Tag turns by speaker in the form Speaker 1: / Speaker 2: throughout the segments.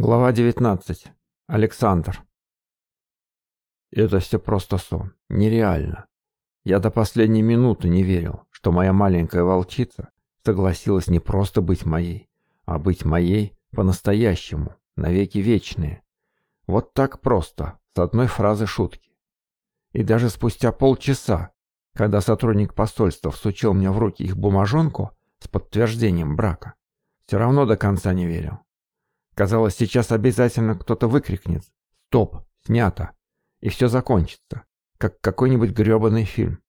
Speaker 1: Глава 19. Александр. Это все просто сон. Нереально. Я до последней минуты не верил, что моя маленькая волчица согласилась не просто быть моей, а быть моей по-настоящему, навеки вечные. Вот так просто, с одной фразы шутки. И даже спустя полчаса, когда сотрудник посольства всучил мне в руки их бумажонку с подтверждением брака, все равно до конца не верил. Казалось, сейчас обязательно кто-то выкрикнет «Стоп! Снято!» И все закончится, как какой-нибудь гребаный фильм.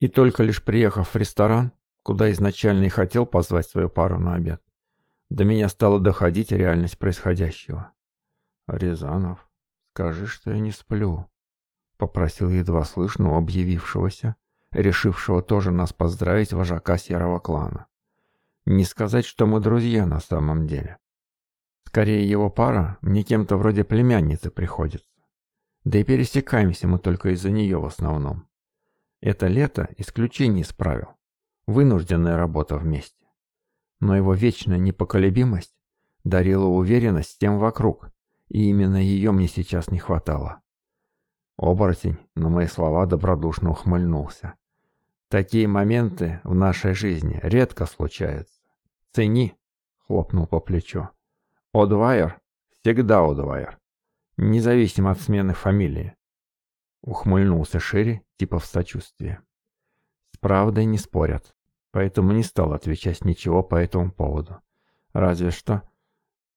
Speaker 1: И только лишь приехав в ресторан, куда изначально и хотел позвать свою пару на обед, до меня стала доходить реальность происходящего. «Рязанов, скажи, что я не сплю», — попросил едва слышно объявившегося, решившего тоже нас поздравить вожака серого клана. «Не сказать, что мы друзья на самом деле, Скорее, его пара мне кем-то вроде племянницы приходится. Да и пересекаемся мы только из-за нее в основном. Это лето исключение из правил. Вынужденная работа вместе. Но его вечная непоколебимость дарила уверенность тем вокруг, и именно ее мне сейчас не хватало. Оборотень на мои слова добродушно ухмыльнулся. «Такие моменты в нашей жизни редко случаются. Цени!» — хлопнул по плечу. Одвайер всегда Одвайер, независимо от смены фамилии. Ухмыльнулся Шерри, типа в сочувствии. С правдой не спорят, поэтому не стал отвечать ничего по этому поводу. Разве что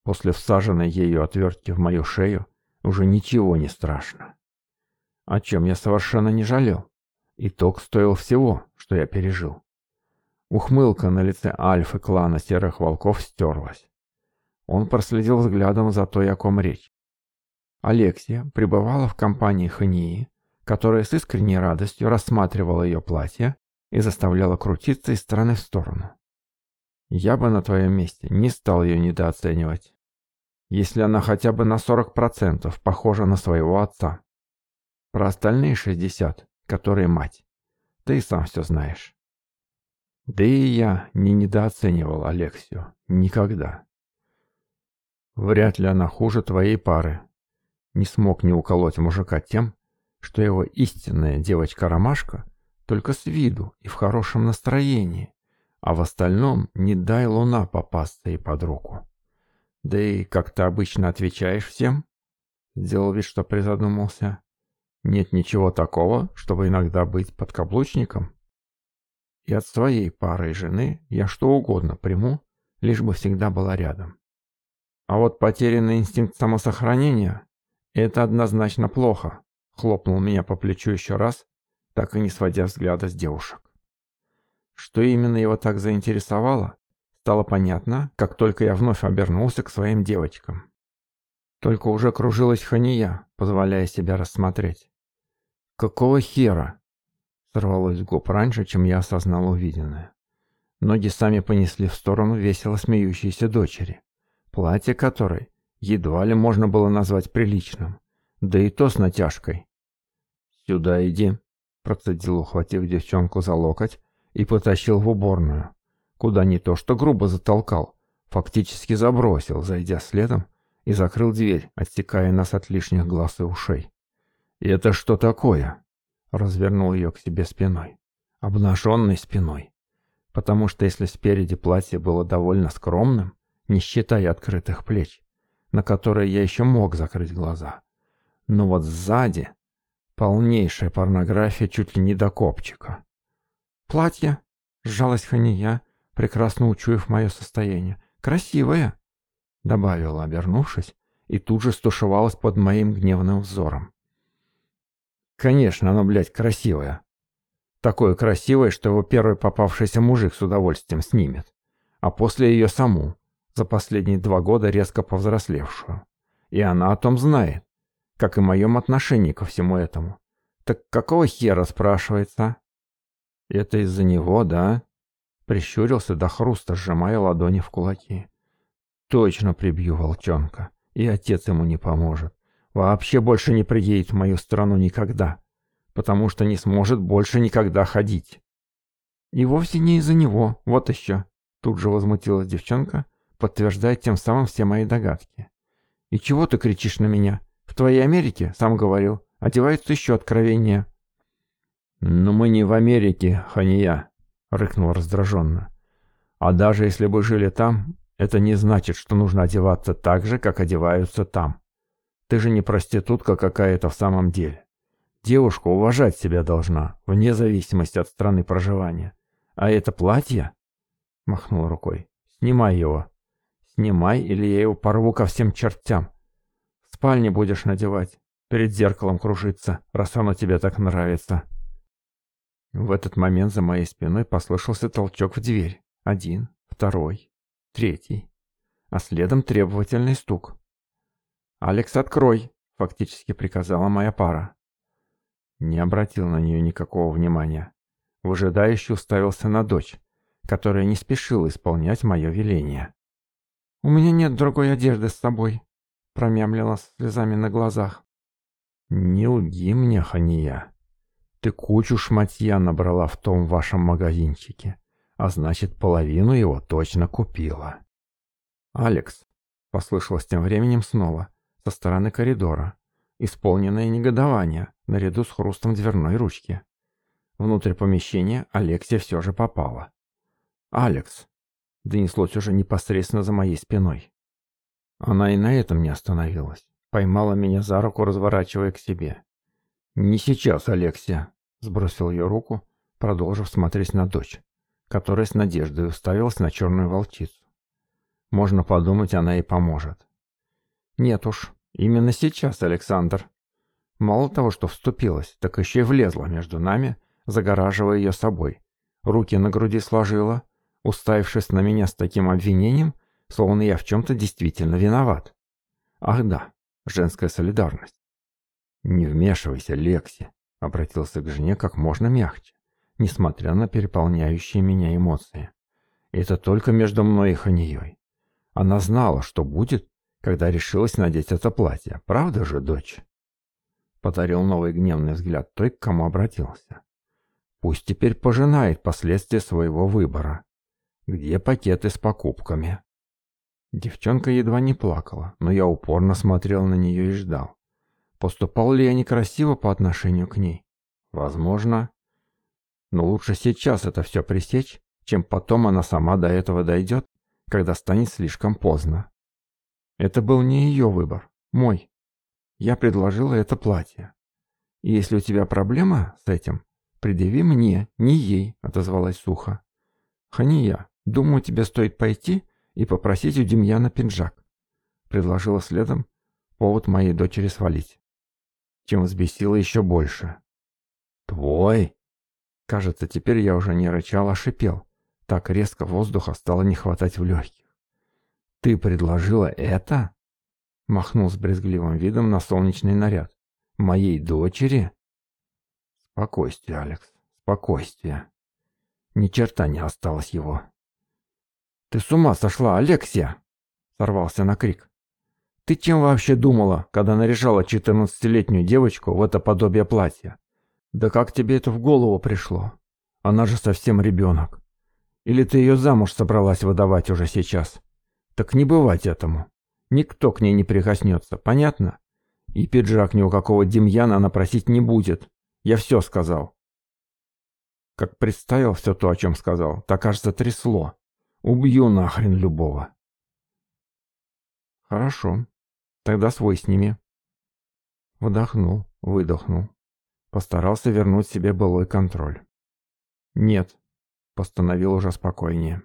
Speaker 1: после всаженной ею отвертки в мою шею уже ничего не страшно. О чем я совершенно не жалел. Итог стоил всего, что я пережил. Ухмылка на лице альфы клана серых волков стерлась. Он проследил взглядом за той, о ком речь. Алексия пребывала в компании Хании, которая с искренней радостью рассматривала ее платье и заставляла крутиться из стороны в сторону. Я бы на твоем месте не стал ее недооценивать. Если она хотя бы на 40% похожа на своего отца. Про остальные 60, которые мать. Ты и сам все знаешь. Да и я не недооценивал Алексию. Никогда. Вряд ли она хуже твоей пары. Не смог не уколоть мужика тем, что его истинная девочка-ромашка только с виду и в хорошем настроении, а в остальном не дай луна попасться ей под руку. Да и как ты обычно отвечаешь всем? Сделал вид, что призадумался. Нет ничего такого, чтобы иногда быть подкаблучником. И от своей пары и жены я что угодно приму, лишь бы всегда была рядом. А вот потерянный инстинкт самосохранения – это однозначно плохо, хлопнул меня по плечу еще раз, так и не сводя взгляда с девушек. Что именно его так заинтересовало, стало понятно, как только я вновь обернулся к своим девочкам. Только уже кружилась хания, позволяя себя рассмотреть. «Какого хера?» Сорвалось с губ раньше, чем я осознал увиденное. Ноги сами понесли в сторону весело смеющейся дочери платье которой едва ли можно было назвать приличным, да и то с натяжкой. «Сюда иди», — процедил, ухватив девчонку за локоть, и потащил в уборную, куда не то что грубо затолкал, фактически забросил, зайдя следом, и закрыл дверь, отсекая нас от лишних глаз и ушей. И «Это что такое?» Развернул ее к себе спиной. Обнаженной спиной. Потому что если спереди платье было довольно скромным, не считая открытых плеч, на которые я еще мог закрыть глаза. Но вот сзади полнейшая порнография чуть ли не до копчика. «Платье?» — сжалась Хания, прекрасно учуяв мое состояние. «Красивое!» — добавила, обернувшись, и тут же стушевалась под моим гневным взором. «Конечно, оно, блядь, красивое!» Такое красивое, что его первый попавшийся мужик с удовольствием снимет. А после ее саму за последние два года резко повзрослевшую. И она о том знает, как и моем отношении ко всему этому. Так какого хера, спрашивается? Это из-за него, да? Прищурился до хруста, сжимая ладони в кулаки. Точно прибью волчонка, и отец ему не поможет. Вообще больше не приедет в мою страну никогда, потому что не сможет больше никогда ходить. И вовсе не из-за него, вот еще. Тут же возмутилась девчонка, подтверждая тем самым все мои догадки. «И чего ты кричишь на меня? В твоей Америке, сам говорил, одеваются еще откровения». «Но мы не в Америке, Хания», — рыкнул раздраженно. «А даже если бы жили там, это не значит, что нужно одеваться так же, как одеваются там. Ты же не проститутка какая-то в самом деле. Девушка уважать себя должна, вне зависимости от страны проживания. А это платье?» — махнул рукой. «Снимай его». Снимай, или я его порву ко всем чертям. В спальне будешь надевать. Перед зеркалом кружиться, раз оно тебе так нравится. В этот момент за моей спиной послышался толчок в дверь. Один, второй, третий. А следом требовательный стук. «Алекс, открой!» — фактически приказала моя пара. Не обратил на нее никакого внимания. Выжидающе уставился на дочь, которая не спешила исполнять мое веление. «У меня нет другой одежды с собой», — промямлила с слезами на глазах. «Не лги мне, Хания. Ты кучу шматья набрала в том вашем магазинчике, а значит, половину его точно купила». «Алекс», — послышалось тем временем снова, со стороны коридора, исполненное негодование, наряду с хрустом дверной ручки. Внутрь помещения Алексия все же попала. «Алекс», донеслось уже непосредственно за моей спиной. Она и на этом не остановилась. Поймала меня за руку, разворачивая к себе. «Не сейчас, Алексия!» — сбросил ее руку, продолжив смотреть на дочь, которая с надеждой уставилась на черную волчицу. Можно подумать, она и поможет. «Нет уж, именно сейчас, Александр!» Мало того, что вступилась, так еще и влезла между нами, загораживая ее собой. Руки на груди сложила, уставившись на меня с таким обвинением, словно я в чем-то действительно виноват. Ах да, женская солидарность. «Не вмешивайся, Лекси», — обратился к жене как можно мягче, несмотря на переполняющие меня эмоции. «Это только между мной и Ханией. Она знала, что будет, когда решилась надеть это платье, правда же, дочь?» Подарил новый гневный взгляд той, к кому обратился. «Пусть теперь пожинает последствия своего выбора где пакеты с покупками. Девчонка едва не плакала, но я упорно смотрел на нее и ждал. Поступал ли я некрасиво по отношению к ней? Возможно. Но лучше сейчас это все пресечь, чем потом она сама до этого дойдет, когда станет слишком поздно. Это был не ее выбор, мой. Я предложила это платье. И если у тебя проблема с этим, предъяви мне, не ей, отозвалась сухо. Хания, Думаю, тебе стоит пойти и попросить у Демьяна пинжак. Предложила следом повод моей дочери свалить. Чем взбесила еще больше. Твой? Кажется, теперь я уже не рычал, а шипел. Так резко воздуха стало не хватать в легких. Ты предложила это? Махнул с брезгливым видом на солнечный наряд. Моей дочери? Спокойствие, Алекс, спокойствие. Ни черта не осталось его. «Ты с ума сошла, Алексия!» – сорвался на крик. «Ты чем вообще думала, когда наряжала 14-летнюю девочку в это подобие платья? Да как тебе это в голову пришло? Она же совсем ребенок. Или ты ее замуж собралась выдавать уже сейчас? Так не бывать этому. Никто к ней не прикоснется, понятно? И пиджак ни у какого Демьяна она просить не будет. Я все сказал». Как представил все то, о чем сказал, так аж затрясло. Убью нахрен любого. Хорошо. Тогда свой с ними. Вдохнул, выдохнул. Постарался вернуть себе былой контроль. Нет, постановил уже спокойнее.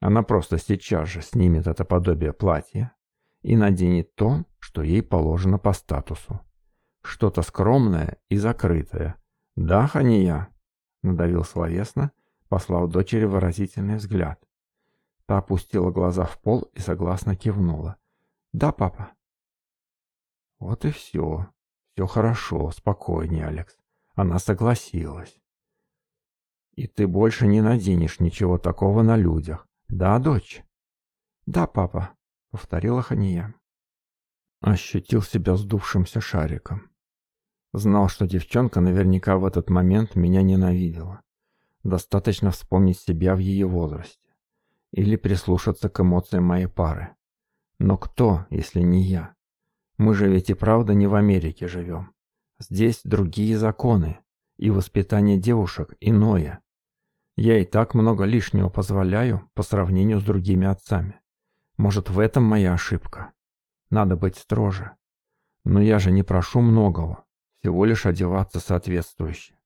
Speaker 1: Она просто сейчас же снимет это подобие платья и наденет то, что ей положено по статусу. Что-то скромное и закрытое. Да, Хания? Надавил словесно, послал дочери выразительный взгляд. Та опустила глаза в пол и согласно кивнула. «Да, папа». Вот и все. Все хорошо, спокойнее, Алекс. Она согласилась. И ты больше не наденешь ничего такого на людях. Да, дочь? Да, папа, повторила Хания. Ощутил себя сдувшимся шариком. Знал, что девчонка наверняка в этот момент меня ненавидела. Достаточно вспомнить себя в ее возрасте или прислушаться к эмоциям моей пары. Но кто, если не я? Мы же ведь и правда не в Америке живем. Здесь другие законы, и воспитание девушек иное. Я и так много лишнего позволяю по сравнению с другими отцами. Может, в этом моя ошибка. Надо быть строже. Но я же не прошу многого, всего лишь одеваться соответствующе.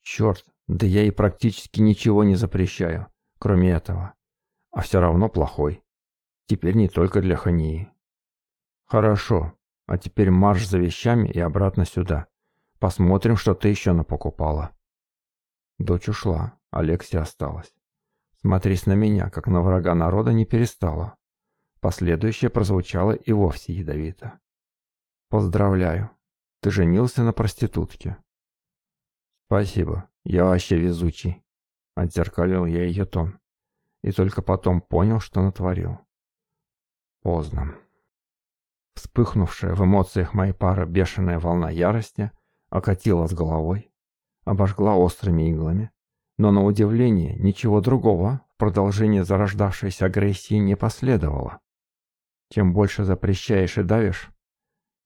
Speaker 1: Черт, да я и практически ничего не запрещаю, кроме этого а все равно плохой. Теперь не только для Хании. Хорошо, а теперь марш за вещами и обратно сюда. Посмотрим, что ты еще напокупала. Дочь ушла, Алексия осталась. Смотрись на меня, как на врага народа не перестала. Последующее прозвучало и вовсе ядовито. Поздравляю, ты женился на проститутке. Спасибо, я вообще везучий. Отзеркалил я ее тон и только потом понял, что натворил. Поздно. Вспыхнувшая в эмоциях моей пары бешеная волна ярости окатила с головой, обожгла острыми иглами, но на удивление ничего другого в продолжении зарождавшейся агрессии не последовало. Чем больше запрещаешь и давишь,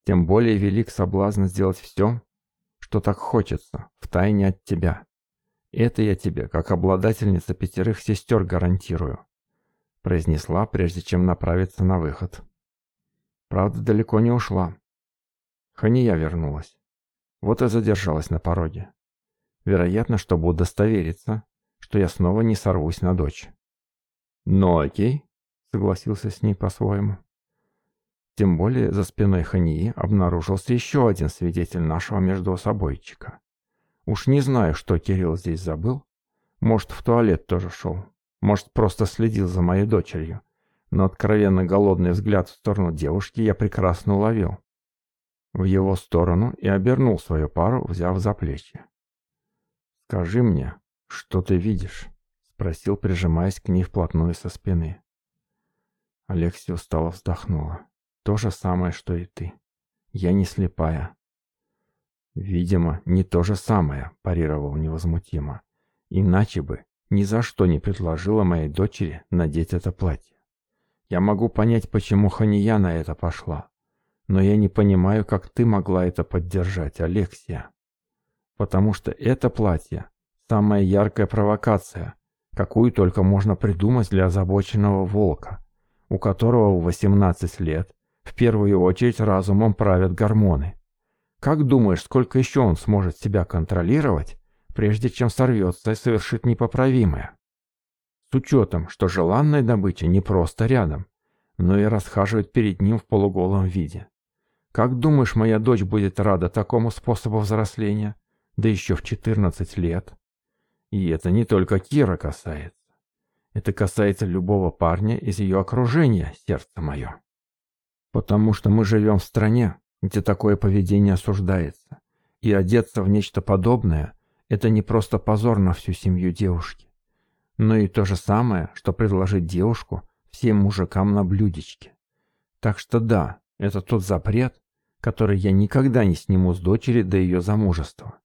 Speaker 1: тем более велик соблазн сделать все, что так хочется, втайне от тебя. Это я тебе, как обладательница пятерых сестер, гарантирую», — произнесла, прежде чем направиться на выход. Правда, далеко не ушла. Хания вернулась. Вот и задержалась на пороге. Вероятно, чтобы удостовериться, что я снова не сорвусь на дочь. «Ну окей», — согласился с ней по-своему. Тем более за спиной Хании обнаружился еще один свидетель нашего междоусобойчика. Уж не знаю, что Кирилл здесь забыл. Может, в туалет тоже шел. Может, просто следил за моей дочерью. Но откровенно голодный взгляд в сторону девушки я прекрасно уловил. В его сторону и обернул свою пару, взяв за плечи. «Скажи мне, что ты видишь?» — спросил, прижимаясь к ней вплотную со спины. Алексия устало вздохнула. «То же самое, что и ты. Я не слепая. «Видимо, не то же самое», – парировал невозмутимо. «Иначе бы ни за что не предложила моей дочери надеть это платье. Я могу понять, почему Хания на это пошла, но я не понимаю, как ты могла это поддержать, Алексия. Потому что это платье – самая яркая провокация, какую только можно придумать для озабоченного волка, у которого в 18 лет в первую очередь разумом правят гормоны. Как думаешь, сколько еще он сможет себя контролировать, прежде чем сорвется и совершит непоправимое? С учетом, что желанная добыча не просто рядом, но и расхаживает перед ним в полуголом виде. Как думаешь, моя дочь будет рада такому способу взросления, да еще в 14 лет? И это не только Кира касается. Это касается любого парня из ее окружения, сердце мое. Потому что мы живем в стране, где такое поведение осуждается. И одеться в нечто подобное – это не просто позор на всю семью девушки, но и то же самое, что предложить девушку всем мужикам на блюдечке. Так что да, это тот запрет, который я никогда не сниму с дочери до ее замужества.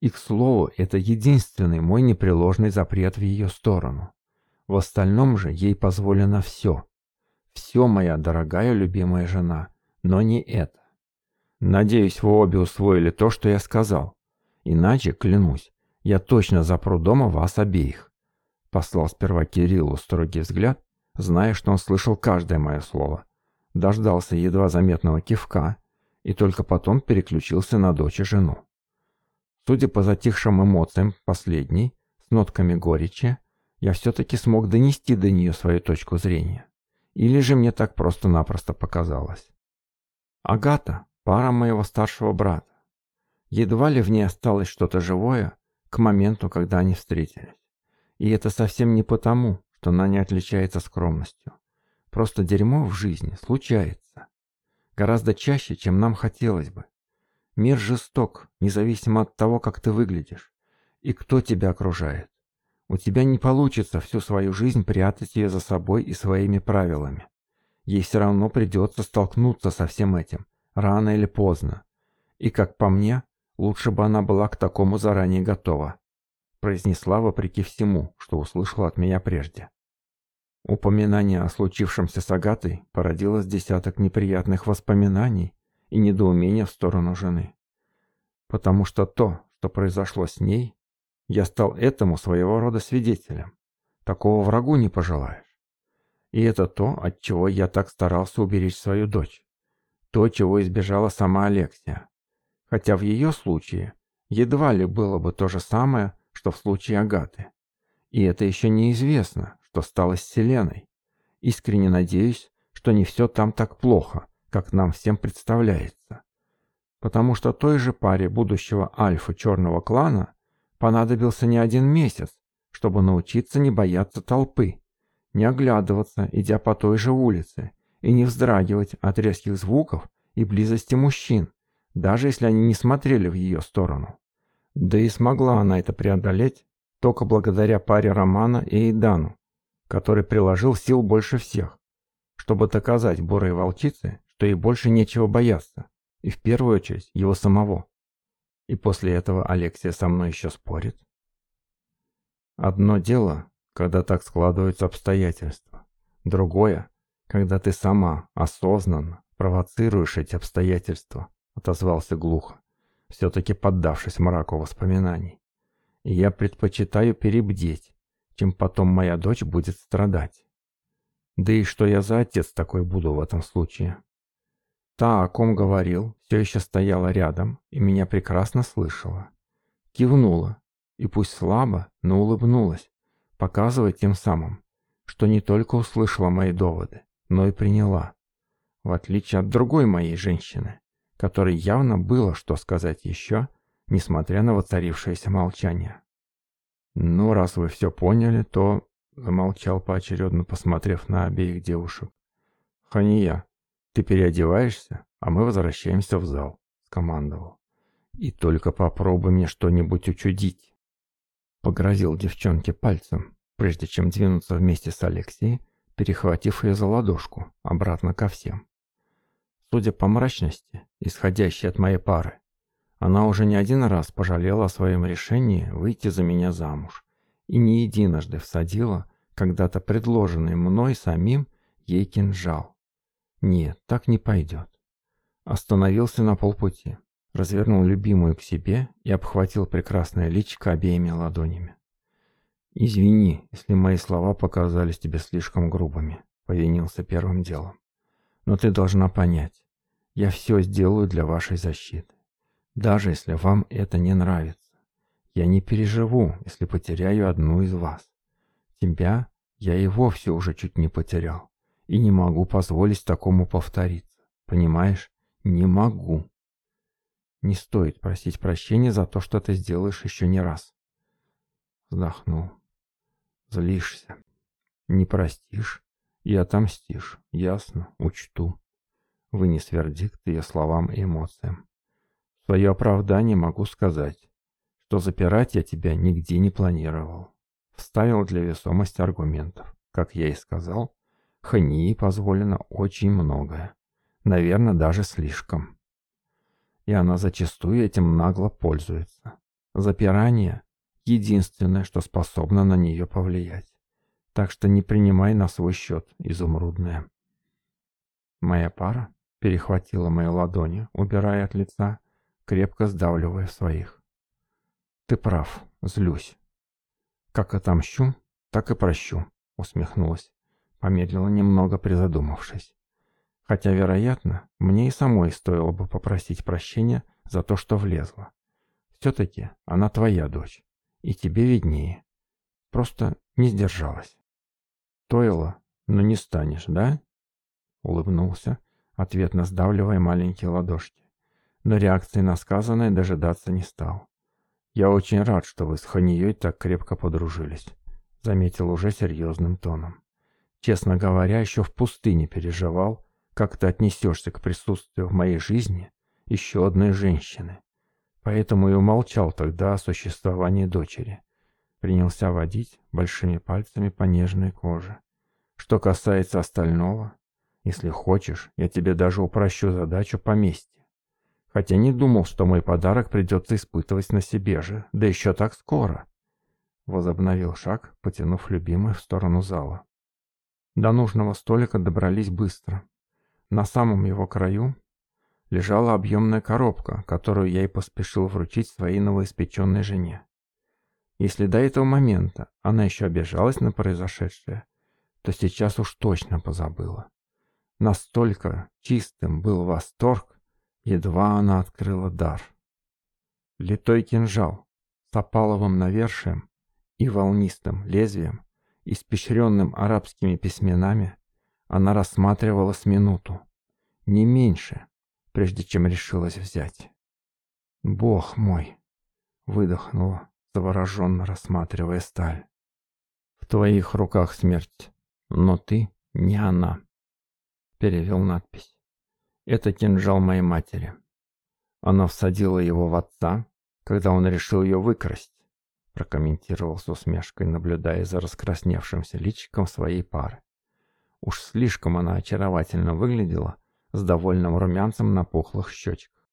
Speaker 1: И, к слову, это единственный мой непреложный запрет в ее сторону. В остальном же ей позволено все. Все, моя дорогая любимая жена, но не это. Надеюсь, вы обе усвоили то, что я сказал. Иначе, клянусь, я точно запру дома вас обеих. Послал сперва Кириллу строгий взгляд, зная, что он слышал каждое мое слово. Дождался едва заметного кивка и только потом переключился на дочь и жену. Судя по затихшим эмоциям последней, с нотками горечи, я все-таки смог донести до нее свою точку зрения. Или же мне так просто-напросто показалось. «Агата», Пара моего старшего брата. Едва ли в ней осталось что-то живое к моменту, когда они встретились. И это совсем не потому, что она не отличается скромностью. Просто дерьмо в жизни случается. Гораздо чаще, чем нам хотелось бы. Мир жесток, независимо от того, как ты выглядишь. И кто тебя окружает. У тебя не получится всю свою жизнь прятать ее за собой и своими правилами. Ей все равно придется столкнуться со всем этим – рано или поздно. И, как по мне, лучше бы она была к такому заранее готова. Произнесла вопреки всему, что услышала от меня прежде. Упоминание о случившемся с Агатой породило с десяток неприятных воспоминаний и недоумения в сторону жены. Потому что то, что произошло с ней, я стал этому своего рода свидетелем. Такого врагу не пожелаешь. И это то, от чего я так старался уберечь свою дочь. То, чего избежала сама Алексия. Хотя в ее случае едва ли было бы то же самое, что в случае Агаты. И это еще неизвестно, что стало с Селеной. Искренне надеюсь, что не все там так плохо, как нам всем представляется. Потому что той же паре будущего альфа черного клана понадобился не один месяц, чтобы научиться не бояться толпы, не оглядываться, идя по той же улице, и не вздрагивать от резких звуков и близости мужчин, даже если они не смотрели в ее сторону. Да и смогла она это преодолеть только благодаря паре Романа и Эйдану, который приложил сил больше всех, чтобы доказать бурой волчице, что ей больше нечего бояться, и в первую очередь его самого. И после этого Алексия со мной еще спорит. Одно дело, когда так складываются обстоятельства. Другое, когда ты сама осознанно провоцируешь эти обстоятельства», — отозвался глухо, все-таки поддавшись мраку воспоминаний. «И я предпочитаю перебдеть, чем потом моя дочь будет страдать. Да и что я за отец такой буду в этом случае?» Та, о ком говорил, все еще стояла рядом и меня прекрасно слышала. Кивнула, и пусть слабо, но улыбнулась, показывая тем самым, что не только услышала мои доводы, но и приняла. В отличие от другой моей женщины, которой явно было что сказать еще, несмотря на воцарившееся молчание. «Ну, раз вы все поняли, то...» — замолчал поочередно, посмотрев на обеих девушек. «Хания, ты переодеваешься, а мы возвращаемся в зал», — скомандовал. «И только попробуй мне что-нибудь учудить». Погрозил девчонке пальцем, прежде чем двинуться вместе с Алексеем перехватив ее за ладошку, обратно ко всем. Судя по мрачности, исходящей от моей пары, она уже не один раз пожалела о своем решении выйти за меня замуж и не единожды всадила когда-то предложенный мной самим ей кинжал. Нет, так не пойдет. Остановился на полпути, развернул любимую к себе и обхватил прекрасное личико обеими ладонями. «Извини, если мои слова показались тебе слишком грубыми», — повинился первым делом. «Но ты должна понять, я все сделаю для вашей защиты, даже если вам это не нравится. Я не переживу, если потеряю одну из вас. Тебя я и вовсе уже чуть не потерял, и не могу позволить такому повториться. Понимаешь? Не могу». «Не стоит просить прощения за то, что ты сделаешь еще не раз», вздохнул. Злишься. Не простишь и отомстишь. Ясно, учту. Вынес вердикт ее словам и эмоциям. В свое оправдание могу сказать, что запирать я тебя нигде не планировал. Вставил для весомости аргументов. Как я и сказал, Хании позволено очень многое. Наверное, даже слишком. И она зачастую этим нагло пользуется. Запирание единственное, что способно на нее повлиять. Так что не принимай на свой счет, изумрудная. Моя пара перехватила мои ладони, убирая от лица, крепко сдавливая своих. Ты прав, злюсь. Как отомщу, так и прощу, усмехнулась, помедлила немного, призадумавшись. Хотя, вероятно, мне и самой стоило бы попросить прощения за то, что влезла. Все-таки она твоя дочь. И тебе виднее. Просто не сдержалась. Стоило, но ну не станешь, да? Улыбнулся, ответно сдавливая маленькие ладошки. Но реакции на сказанное дожидаться не стал. «Я очень рад, что вы с Ханией так крепко подружились», — заметил уже серьезным тоном. «Честно говоря, еще в пустыне переживал, как ты отнесешься к присутствию в моей жизни еще одной женщины. Поэтому и умолчал тогда о существовании дочери. Принялся водить большими пальцами по нежной коже. Что касается остального, если хочешь, я тебе даже упрощу задачу по. Хотя не думал, что мой подарок придется испытывать на себе же, да еще так скоро. Возобновил шаг, потянув любимый в сторону зала. До нужного столика добрались быстро. На самом его краю лежала объемная коробка, которую я и поспешил вручить своей новоиспеченной жене. Если до этого момента она еще обижалась на произошедшее, то сейчас уж точно позабыла. Настолько чистым был восторг, едва она открыла дар. Литой кинжал с опаловым навершием и волнистым лезвием, испещренным арабскими письменами, она рассматривала с минуту, не меньше, прежде чем решилась взять. «Бог мой!» — выдохнула, завороженно рассматривая сталь. «В твоих руках смерть, но ты не она», — перевел надпись. «Это кинжал моей матери. Она всадила его в отца, когда он решил ее выкрасть», — прокомментировал с усмешкой, наблюдая за раскрасневшимся личиком своей пары. Уж слишком она очаровательно выглядела, — с довольным румянцем на пухлых щечках.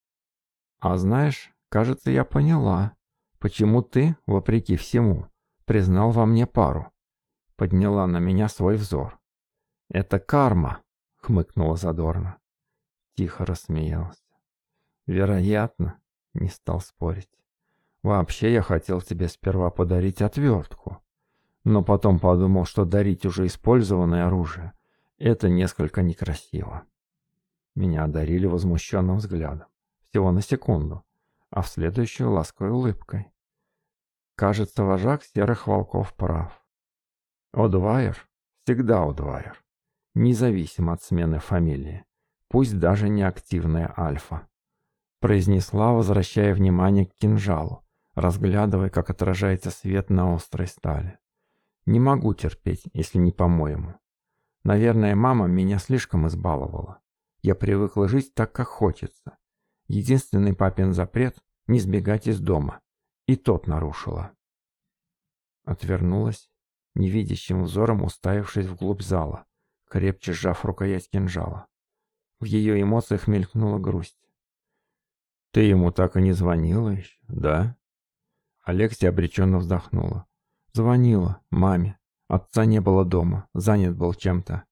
Speaker 1: «А знаешь, кажется, я поняла, почему ты, вопреки всему, признал во мне пару». Подняла на меня свой взор. «Это карма», — хмыкнула задорно. Тихо рассмеялся. «Вероятно», — не стал спорить. «Вообще я хотел тебе сперва подарить отвертку, но потом подумал, что дарить уже использованное оружие — это несколько некрасиво». Меня одарили возмущенным взглядом. Всего на секунду. А в следующую лаской улыбкой. Кажется, вожак серых волков прав. Одвайер всегда Одвайер. Независимо от смены фамилии. Пусть даже не активная альфа. Произнесла, возвращая внимание к кинжалу, разглядывая, как отражается свет на острой стали. Не могу терпеть, если не по-моему. Наверное, мама меня слишком избаловала. Я привыкла жить так, как хочется. Единственный папин запрет — не сбегать из дома. И тот нарушила. Отвернулась, невидящим взором уставившись вглубь зала, крепче сжав рукоять кинжала. В ее эмоциях мелькнула грусть. «Ты ему так и не звонила еще, да?» Алексия обреченно вздохнула. «Звонила, маме. Отца не было дома, занят был чем-то».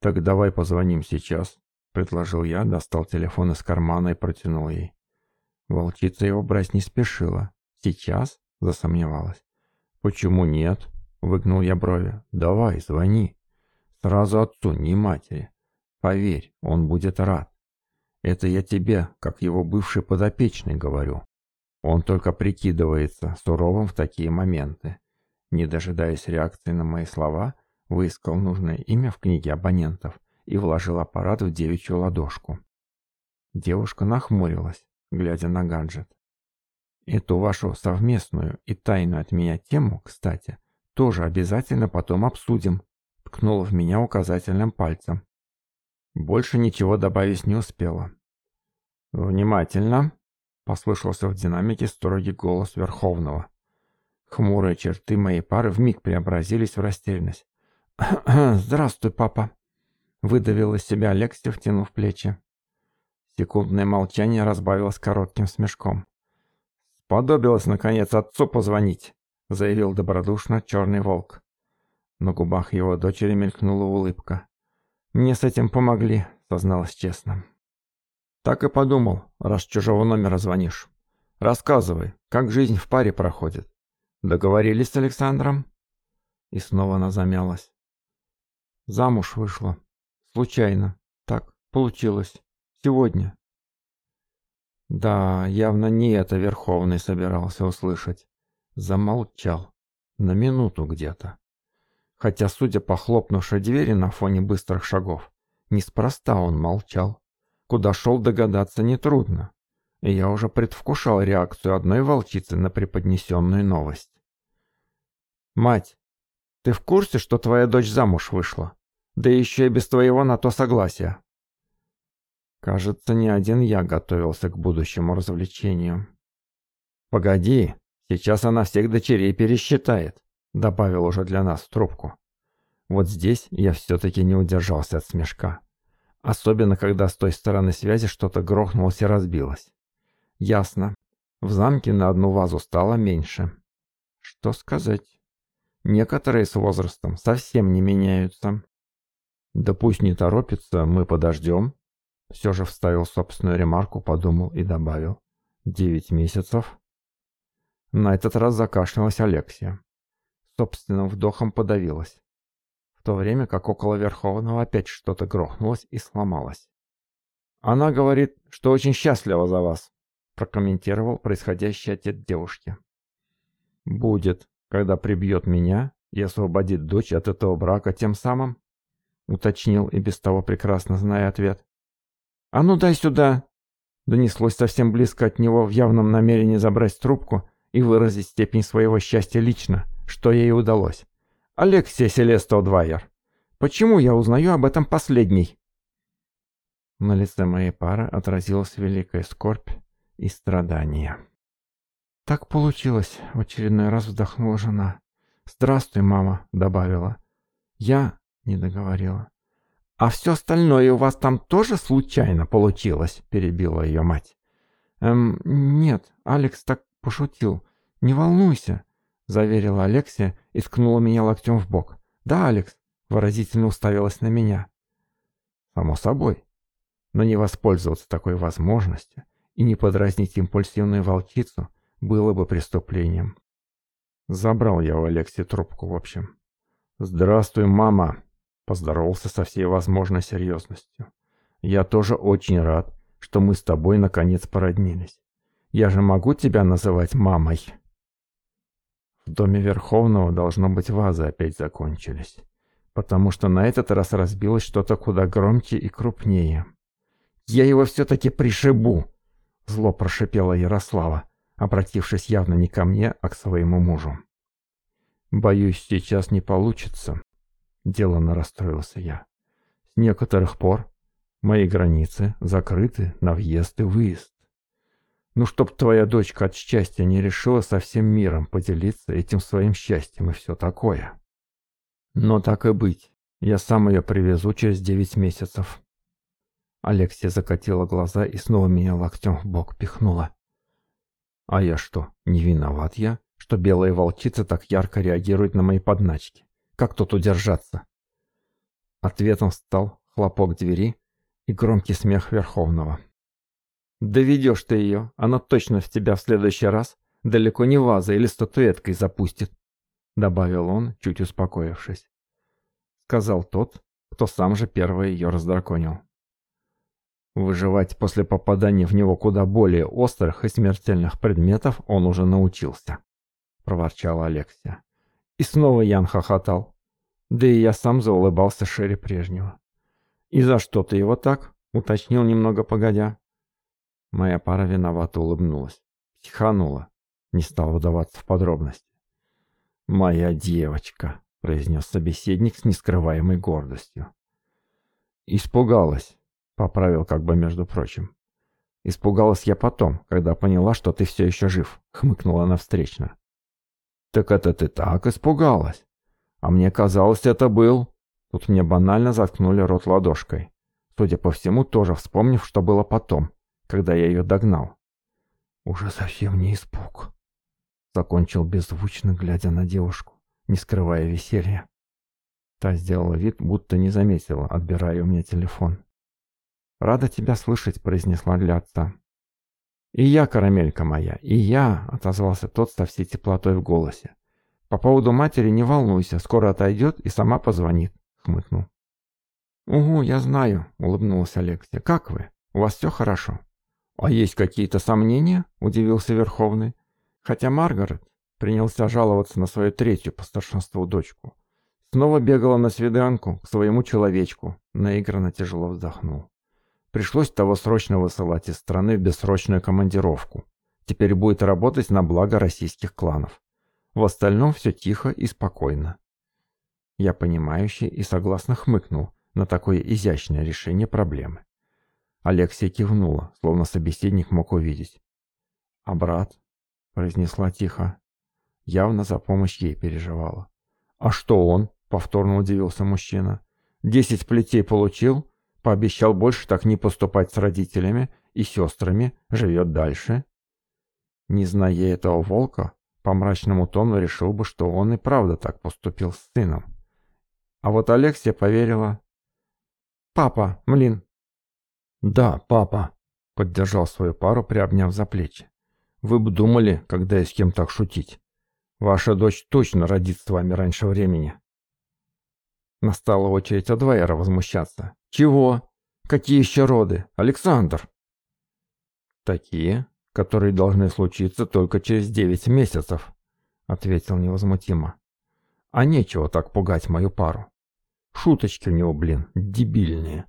Speaker 1: «Так давай позвоним сейчас», предложил я, достал телефон из кармана и протянул ей. Волчица его брать не спешила. «Сейчас?» – засомневалась. «Почему нет?» – выгнул я брови. «Давай, звони. Сразу отцу, не матери. Поверь, он будет рад. Это я тебе, как его бывший подопечный, говорю. Он только прикидывается суровым в такие моменты. Не дожидаясь реакции на мои слова, выискал нужное имя в книге абонентов и вложил аппарат в девичью ладошку. Девушка нахмурилась, глядя на гаджет. Эту вашу совместную и тайную от меня тему, кстати, тоже обязательно потом обсудим», — ткнул в меня указательным пальцем. Больше ничего добавить не успела. «Внимательно!» — послышался в динамике строгий голос Верховного. Хмурые черты моей пары вмиг преобразились в растерянность. «Здравствуй, папа!» Выдавил из себя Алексей, втянув плечи. Секундное молчание разбавилось коротким смешком. «Сподобилось, наконец, отцу позвонить», — заявил добродушно черный волк. На губах его дочери мелькнула улыбка. «Мне с этим помогли», — созналась честно. «Так и подумал, раз чужого номера звонишь. Рассказывай, как жизнь в паре проходит. Договорились с Александром?» И снова она замялась. «Замуж вышла», Случайно. Так, получилось. Сегодня. Да, явно не это Верховный собирался услышать. Замолчал. На минуту где-то. Хотя, судя по хлопнувшей двери на фоне быстрых шагов, неспроста он молчал. Куда шел, догадаться нетрудно. И я уже предвкушал реакцию одной волчицы на преподнесенную новость. «Мать, ты в курсе, что твоя дочь замуж вышла?» Да еще и без твоего на то согласия. Кажется, не один я готовился к будущему развлечению. Погоди, сейчас она всех дочерей пересчитает, добавил уже для нас трубку. Вот здесь я все-таки не удержался от смешка. Особенно, когда с той стороны связи что-то грохнулось и разбилось. Ясно. В замке на одну вазу стало меньше. Что сказать? Некоторые с возрастом совсем не меняются. «Да пусть не торопится, мы подождем». Все же вставил собственную ремарку, подумал и добавил. «Девять месяцев». На этот раз закашлялась Алексия. Собственным вдохом подавилась. В то время как около Верховного опять что-то грохнулось и сломалось. «Она говорит, что очень счастлива за вас», прокомментировал происходящее отец девушки. «Будет, когда прибьет меня и освободит дочь от этого брака тем самым, — уточнил и без того прекрасно зная ответ. «А ну дай сюда!» Донеслось совсем близко от него в явном намерении забрать трубку и выразить степень своего счастья лично, что ей удалось. «Алексия Селеста Двайер, почему я узнаю об этом последней?» На лице моей пары отразилась великая скорбь и страдание. «Так получилось», — в очередной раз вздохнула жена. «Здравствуй, мама», — добавила. «Я не договорила. «А все остальное у вас там тоже случайно получилось?» — перебила ее мать. «Эм, нет, Алекс так пошутил. Не волнуйся», — заверила Алексия и ткнула меня локтем в бок. «Да, Алекс», — выразительно уставилась на меня. «Само собой. Но не воспользоваться такой возможностью и не подразнить импульсивную волчицу было бы преступлением». Забрал я у Алексея трубку, в общем. «Здравствуй, мама!» Поздоровался со всей возможной серьезностью. «Я тоже очень рад, что мы с тобой наконец породнились. Я же могу тебя называть мамой?» В доме Верховного, должно быть, вазы опять закончились, потому что на этот раз разбилось что-то куда громче и крупнее. «Я его все-таки пришибу!» — зло прошипела Ярослава, обратившись явно не ко мне, а к своему мужу. «Боюсь, сейчас не получится», Деланно расстроился я. С некоторых пор мои границы закрыты на въезд и выезд. Ну, чтоб твоя дочка от счастья не решила со всем миром поделиться этим своим счастьем и все такое. Но так и быть, я сам ее привезу через девять месяцев. Алексия закатила глаза и снова меня локтем в бок пихнула. А я что, не виноват я, что белая волчица так ярко реагирует на мои подначки? Как тут удержаться?» Ответом стал хлопок двери и громкий смех Верховного. «Доведешь ты ее, она точно в тебя в следующий раз далеко не ваза или статуэткой запустит», добавил он, чуть успокоившись. Сказал тот, кто сам же первый ее раздраконил. Выживать после попадания в него куда более острых и смертельных предметов он уже научился, проворчала Алексия. И снова Ян хохотал. Да и я сам заулыбался шире прежнего. «И за что ты его так?» — уточнил немного погодя. Моя пара виновато улыбнулась. тиханула, Не стал выдаваться в подробности. «Моя девочка», — произнес собеседник с нескрываемой гордостью. «Испугалась», — поправил как бы между прочим. «Испугалась я потом, когда поняла, что ты все еще жив», — хмыкнула она встречно. «Так это ты так испугалась? А мне казалось, это был...» Тут мне банально заткнули рот ладошкой. Судя по всему, тоже вспомнив, что было потом, когда я ее догнал. «Уже совсем не испуг», — закончил беззвучно, глядя на девушку, не скрывая веселья. Та сделала вид, будто не заметила, отбирая у меня телефон. «Рада тебя слышать», — произнесла для отца. «И я, карамелька моя, и я!» — отозвался тот со всей теплотой в голосе. «По поводу матери не волнуйся, скоро отойдет и сама позвонит», — хмыкнул. «Угу, я знаю», — улыбнулась Алексия. «Как вы? У вас все хорошо?» «А есть какие-то сомнения?» — удивился Верховный. Хотя Маргарет принялся жаловаться на свою третью по старшинству дочку. Снова бегала на свиданку к своему человечку, наигранно тяжело вздохнул. Пришлось того срочно высылать из страны в бессрочную командировку. Теперь будет работать на благо российских кланов. В остальном все тихо и спокойно. Я понимающе и согласно хмыкнул на такое изящное решение проблемы. Алексия кивнула, словно собеседник мог увидеть. «А брат?» — произнесла тихо. Явно за помощь ей переживала. «А что он?» — повторно удивился мужчина. «Десять плетей получил, пообещал больше так не поступать с родителями и сестрами, живет дальше. Не зная этого волка, по мрачному тону решил бы, что он и правда так поступил с сыном. А вот Алексия поверила. «Папа, млин!» «Да, папа!» — поддержал свою пару, приобняв за плечи. «Вы бы думали, когда и с кем так шутить. Ваша дочь точно родит с вами раньше времени». Настала очередь Адвайера возмущаться. Чего? Какие еще роды, Александр? Такие, которые должны случиться только через девять месяцев, ответил невозмутимо. А нечего так пугать мою пару. Шуточки у него, блин, дебильные.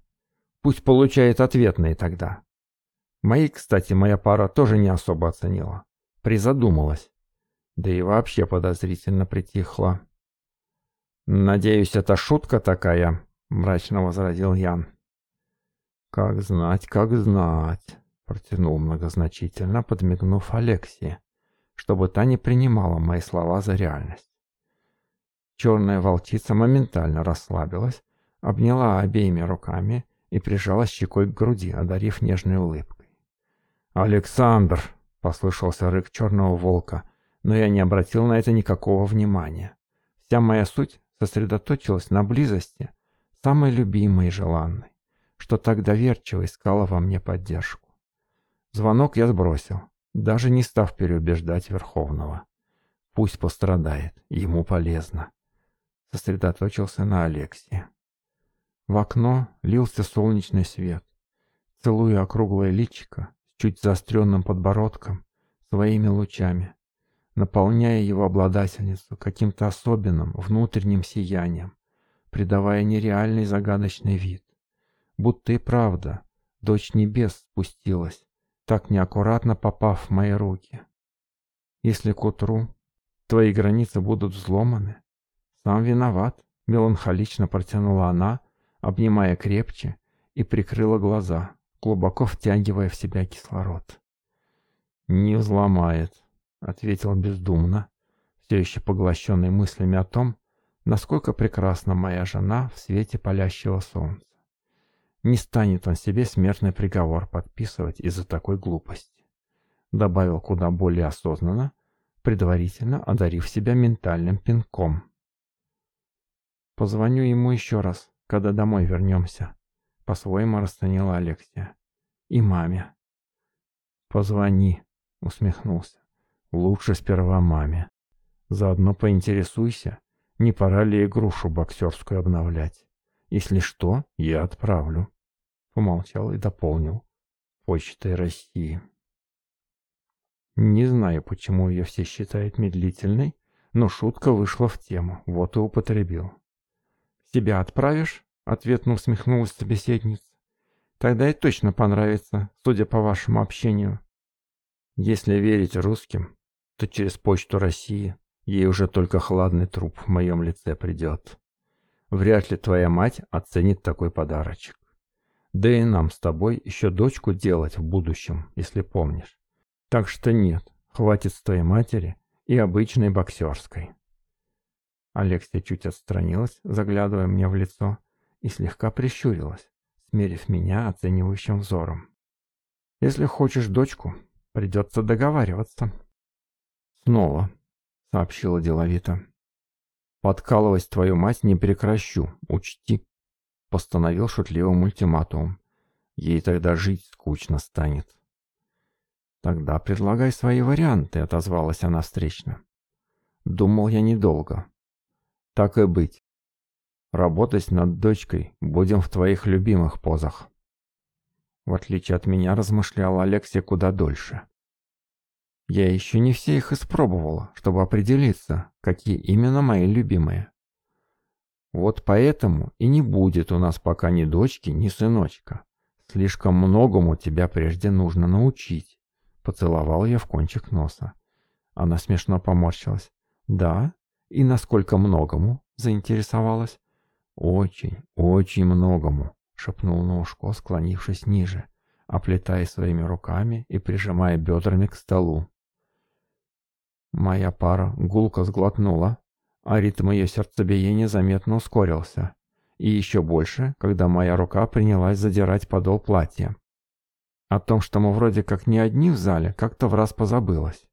Speaker 1: Пусть получает ответные тогда. Мои, кстати, моя пара тоже не особо оценила. Призадумалась. Да и вообще подозрительно притихла. «Надеюсь, это шутка такая», — мрачно возразил Ян. «Как знать, как знать», — протянул многозначительно, подмигнув Алексии, чтобы та не принимала мои слова за реальность. Черная волчица моментально расслабилась, обняла обеими руками и прижалась щекой к груди, одарив нежной улыбкой. «Александр!» — послышался рык черного волка, но я не обратил на это никакого внимания. Вся моя суть сосредоточилась на близости самой любимой и желанной, что так доверчиво искала во мне поддержку. Звонок я сбросил, даже не став переубеждать Верховного. Пусть пострадает, ему полезно. Сосредоточился на Алексее. В окно лился солнечный свет. Целуя округлое личико с чуть заостренным подбородком, своими лучами, наполняя его обладательницу каким-то особенным внутренним сиянием, придавая нереальный загадочный вид. Будто и правда, дочь небес спустилась, так неаккуратно попав в мои руки. Если к утру твои границы будут взломаны, сам виноват, меланхолично протянула она, обнимая крепче, и прикрыла глаза, глубоко втягивая в себя кислород. «Не взломает», — ответил бездумно, все еще поглощенный мыслями о том, насколько прекрасна моя жена в свете палящего солнца. Не станет он себе смертный приговор подписывать из-за такой глупости. Добавил куда более осознанно, предварительно одарив себя ментальным пинком. «Позвоню ему еще раз, когда домой вернемся», — по-своему расценила Алексия. «И маме». «Позвони», — усмехнулся. «Лучше сперва маме. Заодно поинтересуйся, не пора ли и боксерскую обновлять. Если что, я отправлю. Помолчал и дополнил. Почтой России. Не знаю, почему ее все считают медлительной, но шутка вышла в тему, вот и употребил. «Себя отправишь?» — ответно усмехнулась собеседница. «Тогда и точно понравится, судя по вашему общению». «Если верить русским, то через почту России», Ей уже только хладный труп в моем лице придет. Вряд ли твоя мать оценит такой подарочек. Да и нам с тобой еще дочку делать в будущем, если помнишь. Так что нет, хватит с твоей матери и обычной боксерской. Алексия чуть отстранилась, заглядывая мне в лицо, и слегка прищурилась, смерив меня оценивающим взором. «Если хочешь дочку, придется договариваться». Снова сообщила деловито. «Подкалывать твою мать не прекращу, учти», — постановил шутливым ультиматум. «Ей тогда жить скучно станет». «Тогда предлагай свои варианты», — отозвалась она встречно. «Думал я недолго». «Так и быть. Работать над дочкой будем в твоих любимых позах». В отличие от меня, размышлял Алексия куда дольше. Я еще не все их испробовала, чтобы определиться, какие именно мои любимые. Вот поэтому и не будет у нас пока ни дочки, ни сыночка. Слишком многому тебя прежде нужно научить. Поцеловал я в кончик носа. Она смешно поморщилась. Да? И насколько многому? Заинтересовалась. Очень, очень многому, шепнул ножко, склонившись ниже, оплетая своими руками и прижимая бедрами к столу. Моя пара гулко сглотнула, а ритм ее сердцебиения заметно ускорился. И еще больше, когда моя рука принялась задирать подол платья. О том, что мы вроде как не одни в зале, как-то в раз позабылось.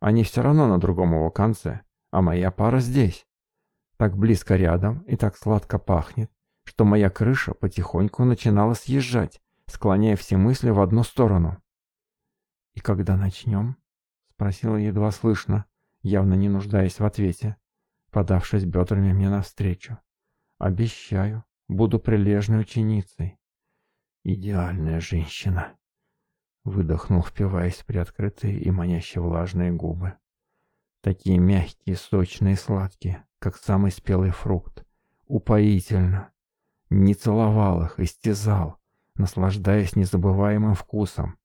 Speaker 1: Они все равно на другом его конце, а моя пара здесь. Так близко рядом и так сладко пахнет, что моя крыша потихоньку начинала съезжать, склоняя все мысли в одну сторону. «И когда начнем?» спросила едва слышно, явно не нуждаясь в ответе, подавшись бедрами мне навстречу. «Обещаю, буду прилежной ученицей». «Идеальная женщина», — выдохнул, впиваясь в приоткрытые и маняще влажные губы. Такие мягкие, сочные сладкие, как самый спелый фрукт. Упоительно. Не целовал их, истязал, наслаждаясь незабываемым вкусом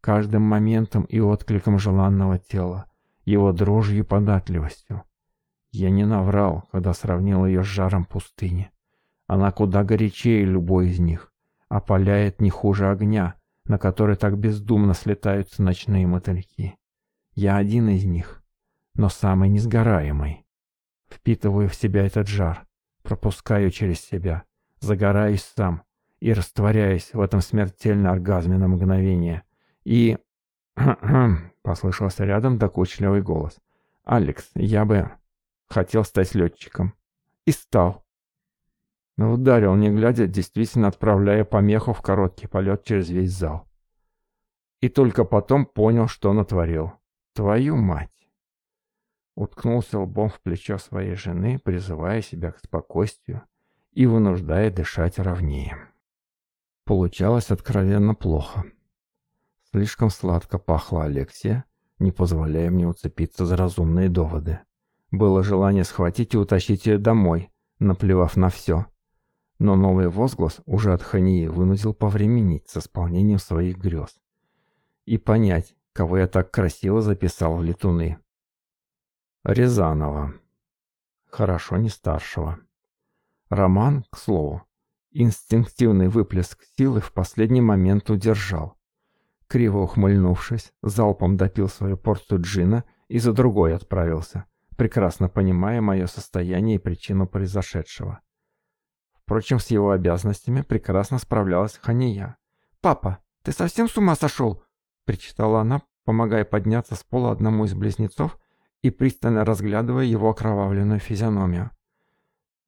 Speaker 1: каждым моментом и откликом желанного тела, его дрожью и податливостью. Я не наврал, когда сравнил ее с жаром пустыни. Она куда горячее любой из них, опаляет не хуже огня, на который так бездумно слетаются ночные мотыльки. Я один из них, но самый несгораемый. Впитываю в себя этот жар, пропускаю через себя, загораюсь сам и растворяюсь в этом смертельно оргазме на мгновение, и... послышался рядом докучливый голос. «Алекс, я бы хотел стать летчиком». «И стал». Ударил, не глядя, действительно отправляя помеху в короткий полет через весь зал. И только потом понял, что натворил. «Твою мать!» Уткнулся лбом в плечо своей жены, призывая себя к спокойствию и вынуждая дышать ровнее. Получалось откровенно плохо. Слишком сладко пахла Алексия, не позволяя мне уцепиться за разумные доводы. Было желание схватить и утащить ее домой, наплевав на все. Но новый возглас уже от Хании вынудил повременить с исполнением своих грез. И понять, кого я так красиво записал в летуны. Рязанова. Хорошо не старшего. Роман, к слову, инстинктивный выплеск силы в последний момент удержал, Криво ухмыльнувшись, залпом допил свою порцию джина и за другой отправился, прекрасно понимая мое состояние и причину произошедшего. Впрочем, с его обязанностями прекрасно справлялась Хания. «Папа, ты совсем с ума сошел?» – причитала она, помогая подняться с пола одному из близнецов и пристально разглядывая его окровавленную физиономию.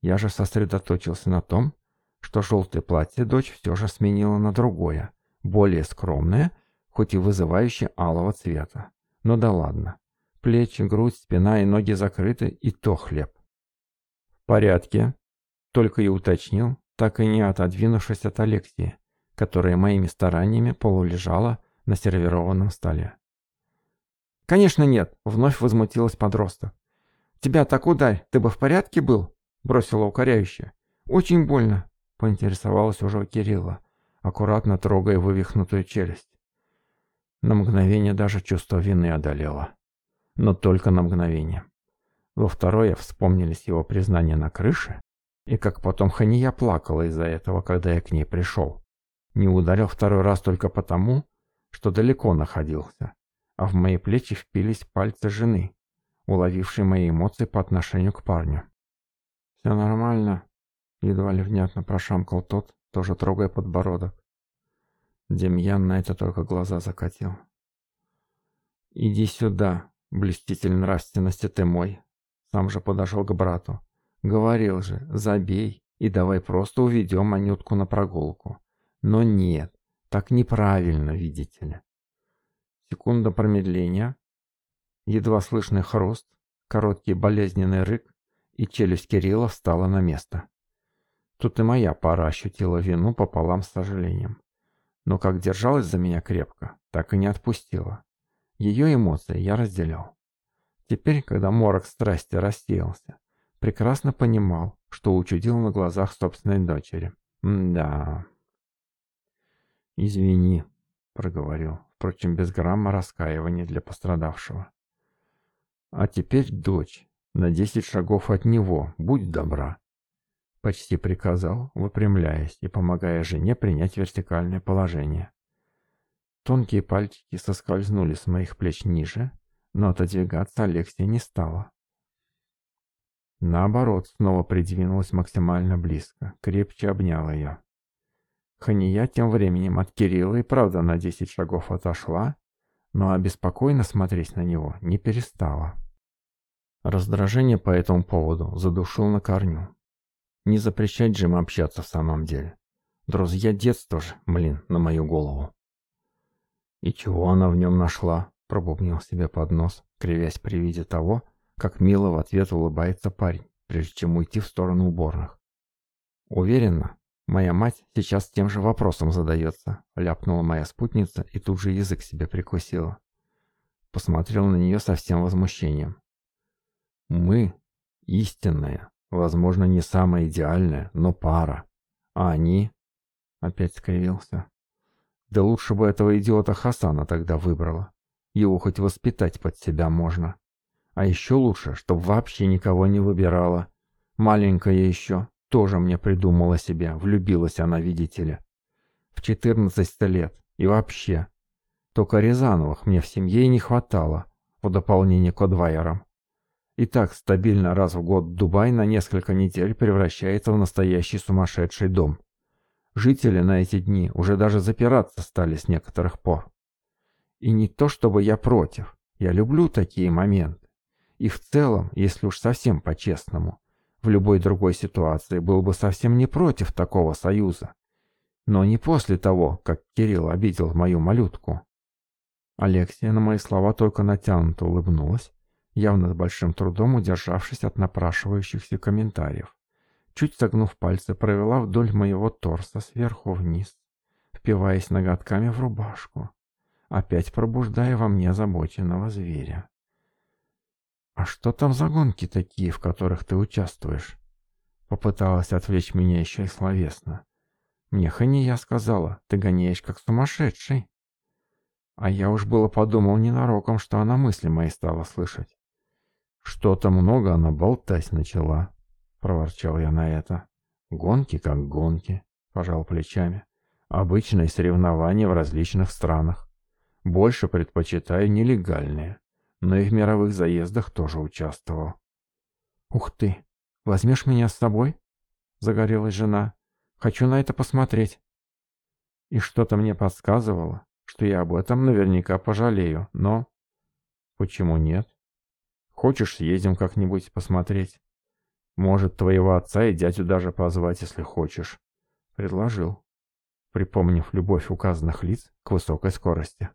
Speaker 1: Я же сосредоточился на том, что желтое платье дочь все же сменила на другое, более скромное – хоть и вызывающе алого цвета. Но да ладно. Плечи, грудь, спина и ноги закрыты, и то хлеб. В порядке. Только и уточнил, так и не отодвинувшись от Алексии, которая моими стараниями полулежала на сервированном столе. «Конечно нет!» — вновь возмутилась подросток. «Тебя так ударь, ты бы в порядке был?» — бросила укоряюще. «Очень больно!» — поинтересовалась уже Кирилла, аккуратно трогая вывихнутую челюсть. На мгновение даже чувство вины одолело. Но только на мгновение. Во второе вспомнились его признания на крыше, и как потом Хания плакала из-за этого, когда я к ней пришел. Не ударил второй раз только потому, что далеко находился, а в мои плечи впились пальцы жены, уловившей мои эмоции по отношению к парню. «Все нормально», — едва ли внятно прошамкал тот, тоже трогая подбородок. Демьян на это только глаза закатил. «Иди сюда, блеститель нравственности ты мой!» Сам же подошел к брату. «Говорил же, забей и давай просто уведем Анютку на прогулку. Но нет, так неправильно, видите ли». Секунда промедления, едва слышный хруст, короткий болезненный рык, и челюсть Кирилла встала на место. Тут и моя пара ощутила вину пополам с сожалением но как держалась за меня крепко, так и не отпустила. Ее эмоции я разделял. Теперь, когда морок страсти рассеялся, прекрасно понимал, что учудил на глазах собственной дочери. Да. «Извини», — проговорил, впрочем, без грамма раскаивания для пострадавшего. «А теперь дочь, на десять шагов от него, будь добра, Почти приказал, выпрямляясь и помогая жене принять вертикальное положение. Тонкие пальчики соскользнули с моих плеч ниже, но отодвигаться Алексия не стала. Наоборот, снова придвинулась максимально близко, крепче обняла ее. Хания тем временем от Кирилла и правда на десять шагов отошла, но обеспокоенно смотреть на него не перестала. Раздражение по этому поводу задушил на корню. Не запрещать же им общаться в самом деле. Друзья детства же, блин, на мою голову. И чего она в нем нашла? Пробубнил себе под нос, кривясь при виде того, как мило в ответ улыбается парень, прежде чем уйти в сторону уборных. Уверена, моя мать сейчас тем же вопросом задается, ляпнула моя спутница и тут же язык себе прикусила. Посмотрел на нее со всем возмущением. Мы истинные. Возможно, не самая идеальная, но пара. А они...» Опять скривился. «Да лучше бы этого идиота Хасана тогда выбрала. Его хоть воспитать под себя можно. А еще лучше, чтобы вообще никого не выбирала. Маленькая еще, тоже мне придумала себе влюбилась она, видите ли. В 14 лет. И вообще. Только Рязановых мне в семье и не хватало, в дополнение к Одвайерам. И так стабильно раз в год Дубай на несколько недель превращается в настоящий сумасшедший дом. Жители на эти дни уже даже запираться стали с некоторых пор. И не то чтобы я против, я люблю такие моменты. И в целом, если уж совсем по-честному, в любой другой ситуации был бы совсем не против такого союза. Но не после того, как Кирилл обидел мою малютку. Алексия на мои слова только натянуто улыбнулась явно с большим трудом удержавшись от напрашивающихся комментариев. Чуть согнув пальцы, провела вдоль моего торса сверху вниз, впиваясь ноготками в рубашку, опять пробуждая во мне озабоченного зверя. «А что там за гонки такие, в которых ты участвуешь?» Попыталась отвлечь меня еще и словесно. «Мне я сказала, ты гоняешь как сумасшедший». А я уж было подумал ненароком, что она мысли мои стала слышать. «Что-то много она болтать начала», — проворчал я на это. «Гонки как гонки», — пожал плечами. «Обычные соревнования в различных странах. Больше предпочитаю нелегальные, но и в мировых заездах тоже участвовал». «Ух ты! Возьмешь меня с собой?» — загорелась жена. «Хочу на это посмотреть». И что-то мне подсказывало, что я об этом наверняка пожалею, но... Почему нет? Хочешь, съездим как-нибудь посмотреть? Может, твоего отца и дядю даже позвать, если хочешь. Предложил, припомнив любовь указанных лиц к высокой скорости.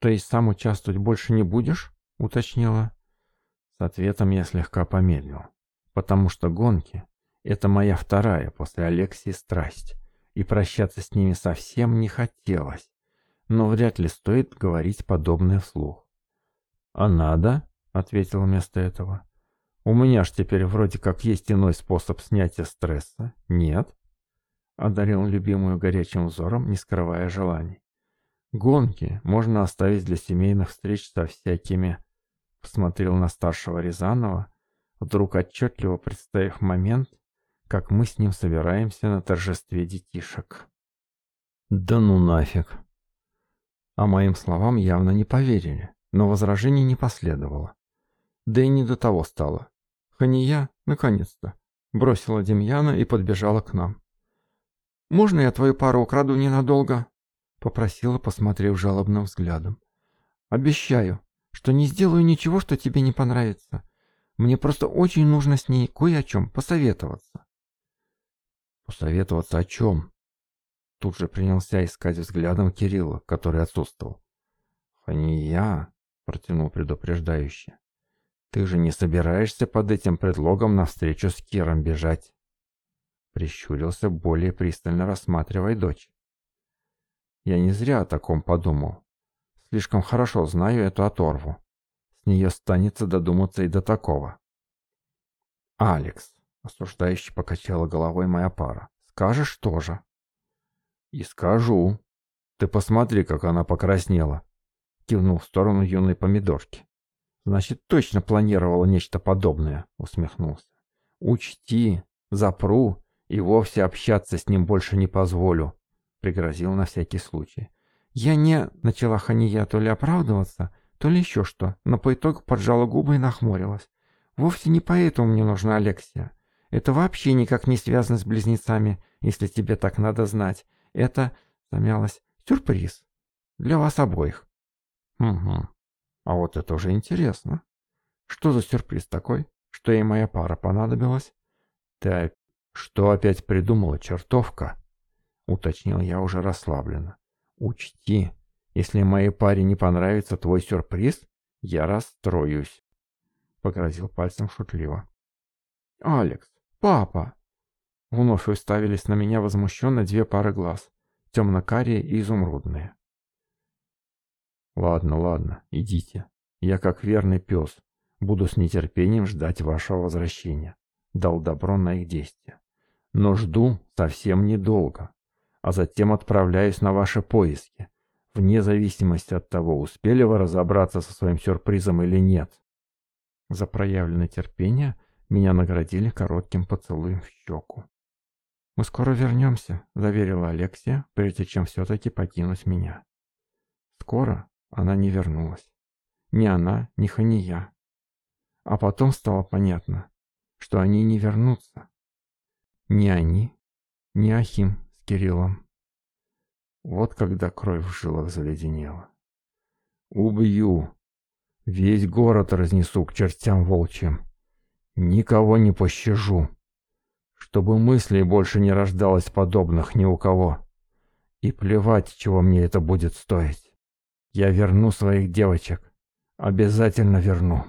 Speaker 1: То есть сам участвовать больше не будешь? Уточнила. С ответом я слегка помедлил. Потому что гонки — это моя вторая после Алексии страсть, и прощаться с ними совсем не хотелось но вряд ли стоит говорить подобное вслух. «А надо?» ответил вместо этого. У меня ж теперь вроде как есть иной способ снятия стресса, нет? Одарил любимую горячим взором, не скрывая желаний. Гонки можно оставить для семейных встреч со всякими. Посмотрел на старшего Рязанова, вдруг отчетливо представив момент, как мы с ним собираемся на торжестве детишек. Да ну нафиг. А моим словам явно не поверили, но возражений не последовало. Да и не до того стало. Хания, наконец-то, бросила Демьяна и подбежала к нам. «Можно я твою пару украду ненадолго?» — попросила, посмотрев жалобным взглядом. «Обещаю, что не сделаю ничего, что тебе не понравится. Мне просто очень нужно с ней кое о чем посоветоваться». «Посоветоваться о чем?» Тут же принялся искать взглядом Кирилла, который отсутствовал. «Хания!» — протянул предупреждающе. Ты же не собираешься под этим предлогом навстречу с Киром бежать?» Прищурился, более пристально рассматривая дочь. «Я не зря о таком подумал. Слишком хорошо знаю эту оторву. С нее станется додуматься и до такого». «Алекс», — осуждающе покачала головой моя пара, — «скажешь тоже?» «И скажу. Ты посмотри, как она покраснела», — кивнул в сторону юной помидорки. Значит, точно планировала нечто подобное, усмехнулся. Учти, запру и вовсе общаться с ним больше не позволю, пригрозил на всякий случай. Я не начала Хания то ли оправдываться, то ли еще что, но по итогу поджала губы и нахмурилась. Вовсе не поэтому мне нужна Алексия. Это вообще никак не связано с близнецами, если тебе так надо знать. Это, замялась, сюрприз. Для вас обоих. Угу. А вот это уже интересно. Что за сюрприз такой, что ей моя пара понадобилась? Ты что опять придумала чертовка? Уточнил я уже расслабленно. Учти, если моей паре не понравится твой сюрприз, я расстроюсь. Погрозил пальцем шутливо. «Алекс! Папа!» Вновь уставились на меня возмущенно две пары глаз, темно-карие и изумрудные. «Ладно, ладно, идите. Я как верный пес. Буду с нетерпением ждать вашего возвращения». Дал добро на их действия. «Но жду совсем недолго, а затем отправляюсь на ваши поиски, вне зависимости от того, успели вы разобраться со своим сюрпризом или нет». За проявленное терпение меня наградили коротким поцелуем в щеку. «Мы скоро вернемся», — заверила Алексия, прежде чем все-таки покинуть меня. «Скоро? она не вернулась. Ни она, ни Хания. А потом стало понятно, что они не вернутся. Ни они, ни Ахим с Кириллом. Вот когда кровь в жилах заледенела. «Убью! Весь город разнесу к чертям волчьим! Никого не пощажу! Чтобы мыслей больше не рождалось подобных ни у кого! И плевать, чего мне это будет стоить!» Я верну своих девочек. Обязательно верну.